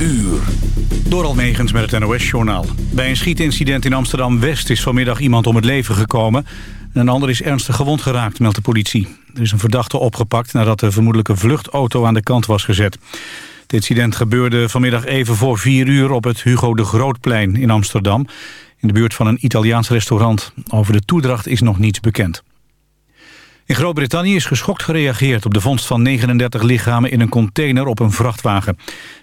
uur. Door Almegens met het NOS-journaal. Bij een schietincident in Amsterdam-West is vanmiddag iemand om het leven gekomen. Een ander is ernstig gewond geraakt, meldt de politie. Er is een verdachte opgepakt nadat de vermoedelijke vluchtauto aan de kant was gezet. Het incident gebeurde vanmiddag even voor vier uur op het Hugo de Grootplein in Amsterdam. In de buurt van een Italiaans restaurant. Over de toedracht is nog niets bekend. In Groot-Brittannië is geschokt gereageerd op de vondst van 39 lichamen in een container op een vrachtwagen.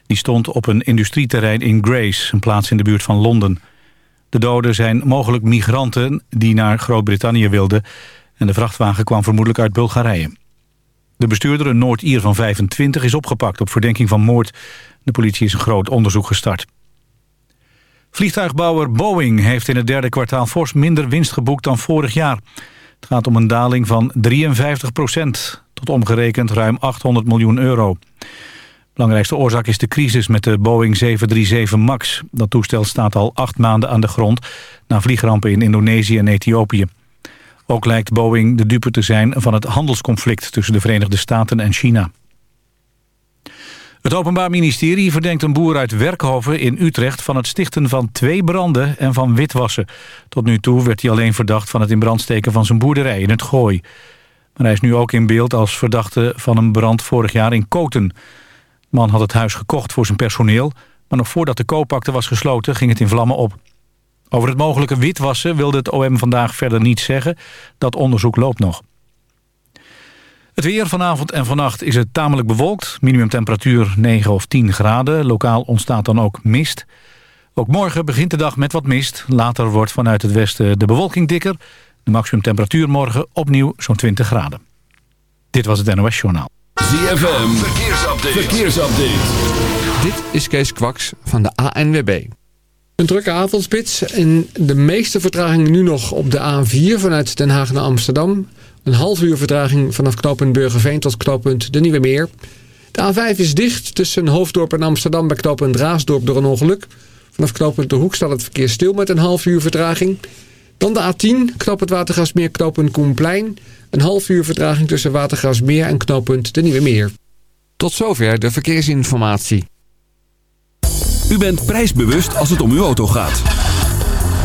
Die stond op een industrieterrein in Grace, een plaats in de buurt van Londen. De doden zijn mogelijk migranten die naar Groot-Brittannië wilden en de vrachtwagen kwam vermoedelijk uit Bulgarije. De bestuurder, een Noord-Ier van 25, is opgepakt op verdenking van moord. De politie is een groot onderzoek gestart. Vliegtuigbouwer Boeing heeft in het derde kwartaal fors minder winst geboekt dan vorig jaar. Het gaat om een daling van 53 procent, tot omgerekend ruim 800 miljoen euro. Belangrijkste oorzaak is de crisis met de Boeing 737 MAX. Dat toestel staat al acht maanden aan de grond... na vliegrampen in Indonesië en Ethiopië. Ook lijkt Boeing de dupe te zijn van het handelsconflict... tussen de Verenigde Staten en China. Het Openbaar Ministerie verdenkt een boer uit Werkhoven in Utrecht... van het stichten van twee branden en van witwassen. Tot nu toe werd hij alleen verdacht van het in brand steken van zijn boerderij in het Gooi. Maar hij is nu ook in beeld als verdachte van een brand vorig jaar in Koten. De man had het huis gekocht voor zijn personeel... maar nog voordat de koopakte was gesloten ging het in vlammen op. Over het mogelijke witwassen wilde het OM vandaag verder niets zeggen. Dat onderzoek loopt nog. Het weer vanavond en vannacht is het tamelijk bewolkt. Minimumtemperatuur 9 of 10 graden. Lokaal ontstaat dan ook mist. Ook morgen begint de dag met wat mist. Later wordt vanuit het westen de bewolking dikker. De maximumtemperatuur morgen opnieuw zo'n 20 graden. Dit was het NOS Journaal. ZFM, verkeersupdate. verkeersupdate. Dit is Kees Kwaks van de ANWB. Een drukke avondspits en de meeste vertragingen nu nog op de A4 vanuit Den Haag naar Amsterdam. Een half uur vertraging vanaf knooppunt Burgerveen tot knooppunt De Nieuwe Meer. De A5 is dicht tussen Hoofddorp en Amsterdam bij knooppunt Raasdorp door een ongeluk. Vanaf knooppunt De Hoek staat het verkeer stil met een half uur vertraging. Dan de A10, knooppunt Watergasmeer, knooppunt Koenplein. Een half uur vertraging tussen Watergasmeer en knooppunt De Nieuwe Meer. Tot zover de verkeersinformatie. U bent prijsbewust als het om uw auto gaat.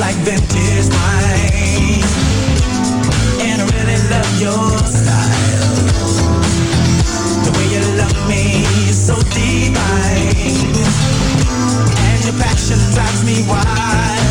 like vintage wine, And I really love your style. The way you love me is so divine. And your passion drives me wild.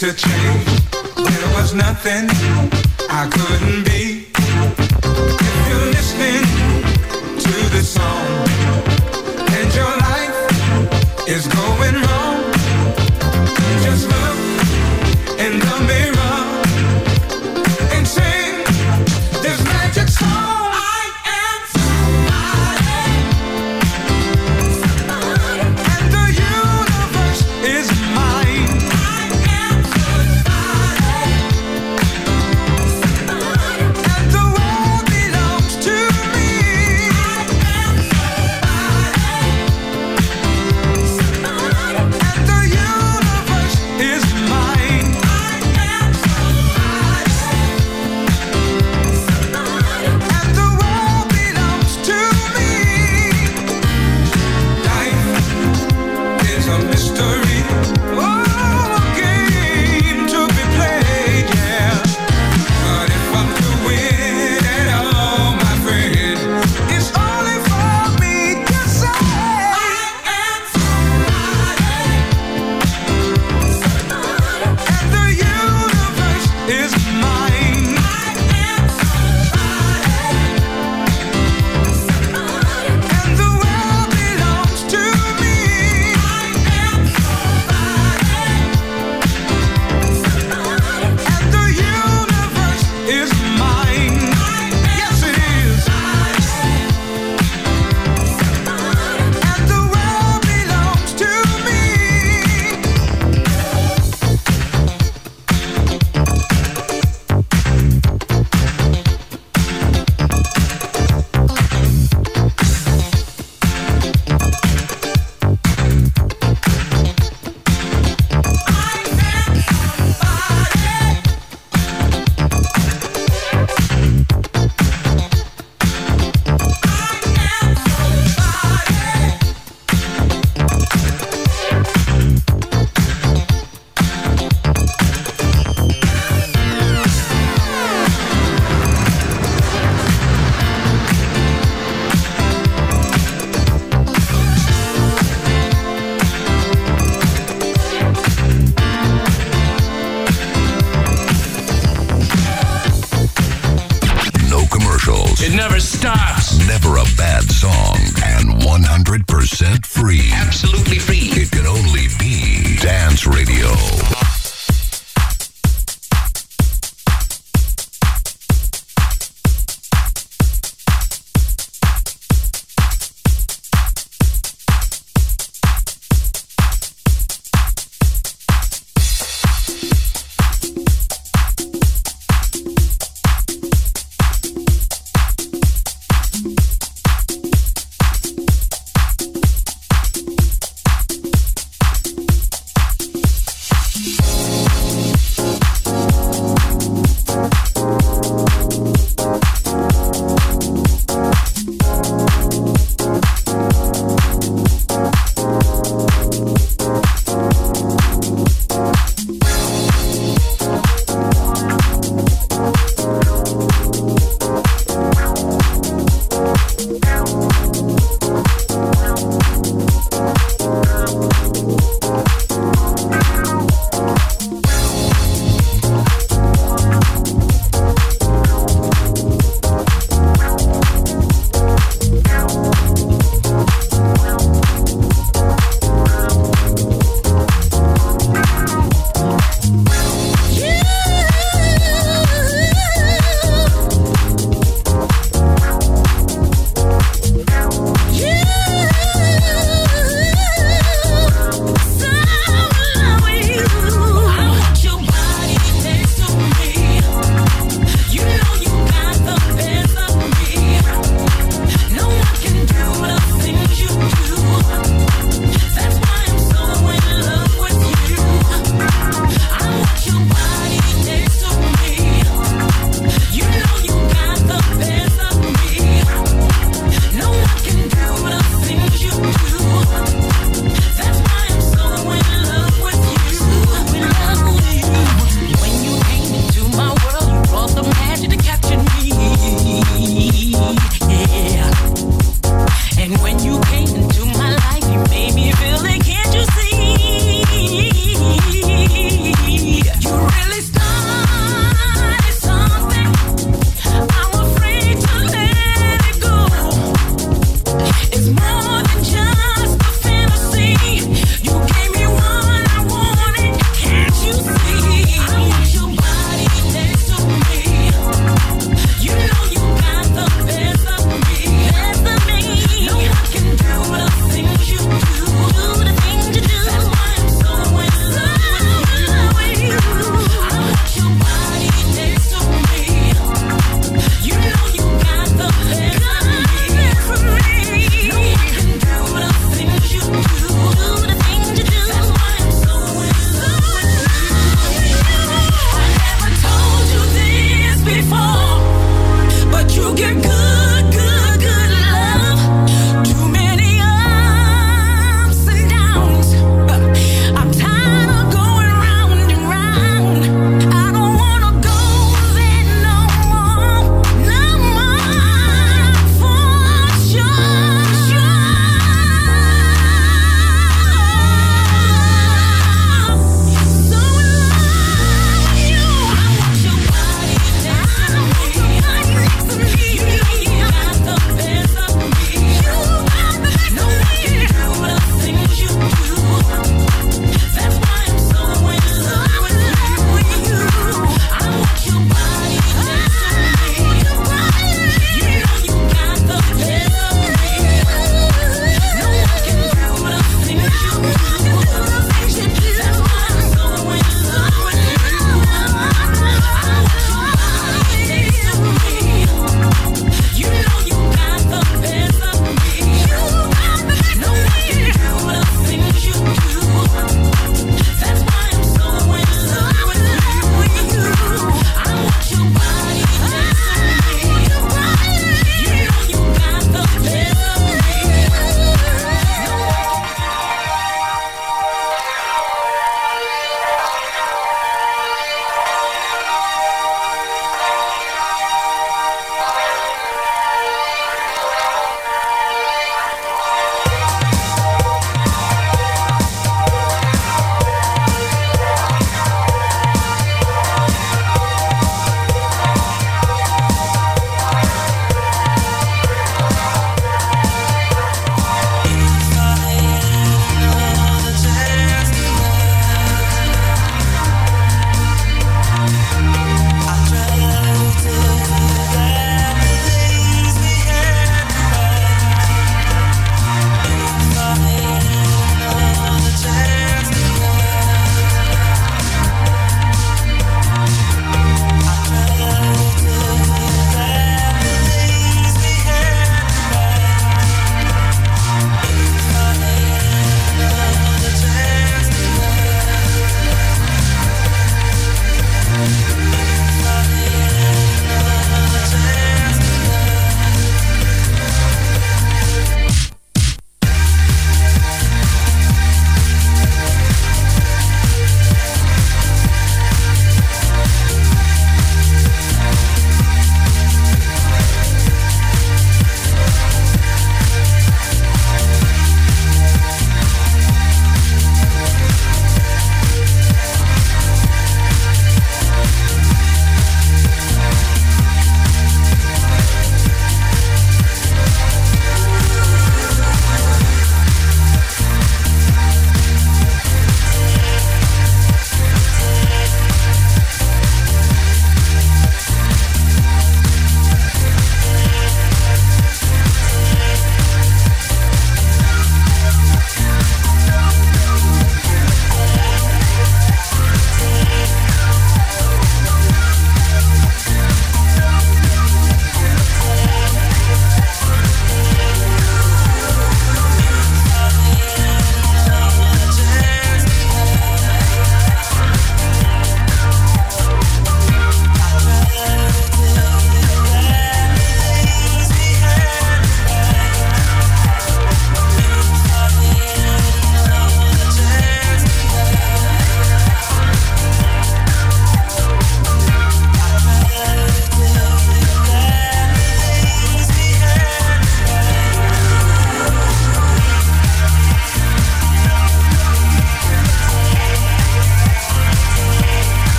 to change. There was nothing I couldn't be. If you're listening to this song.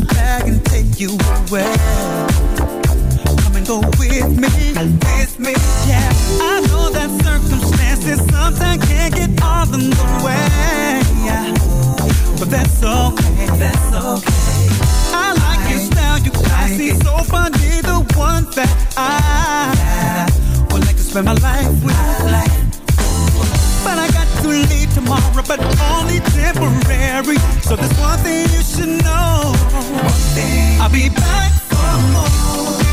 bag and take you away. Come and go with me, with me, yeah. I know that circumstances sometimes can't get all in the way, but that's okay, that's okay. I like your style, you classy, like so funny, the one that I, that I would like to spend my life with to leave tomorrow, but only temporary. So there's one thing you should know. I'll be back for more.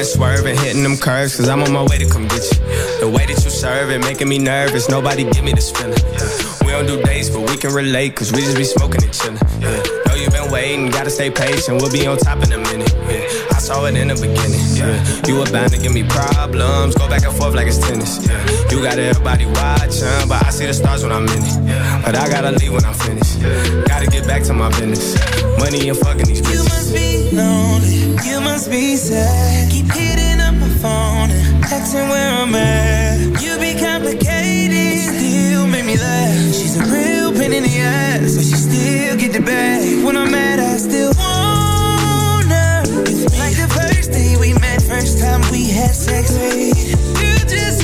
and swerving, hitting them curves, cause I'm on my way to come get you. The way that you serve it, making me nervous, nobody give me this feeling. We don't do dates, but we can relate, cause we just be smoking and chilling. Yeah. Know you been waiting, gotta stay patient, we'll be on top in a minute. Yeah. I saw it in the beginning, yeah. You were bound to give me problems, go back and forth like it's tennis. Yeah. You got everybody watching, but I see the stars when I'm in it. But I gotta leave when I'm finished, gotta get back to my business. Money and fucking these bitches. You must be lonely, you must be sad. Keep hitting up my phone and asking where I'm at. You be complicated, still make me laugh. She's a real pain in the ass, but she still get the bag. When I'm mad, I still want her. Like the first day we met, first time we had sex. You just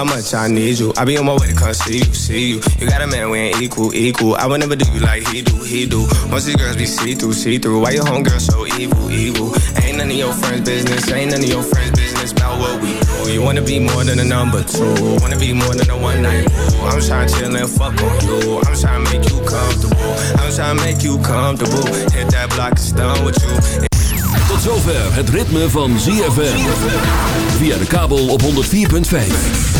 How much I need you. I be on my way to come see you, see you. You got a man, we ain't equal, equal. I would never do you like he do, he do. Most these girls be see through, see through. Why your homegirl so evil, evil? Ain't none of your friends' business, ain't none of your friends' business about what we do. You wanna be more than a number two, wanna be more than a one night. I'm trying to chill and fuck on you. I'm trying to make you comfortable. I'm trying to make you comfortable. Hit that block, it's done with you. Tot zover het ritme van ZFM. Via de kabel op 104.5.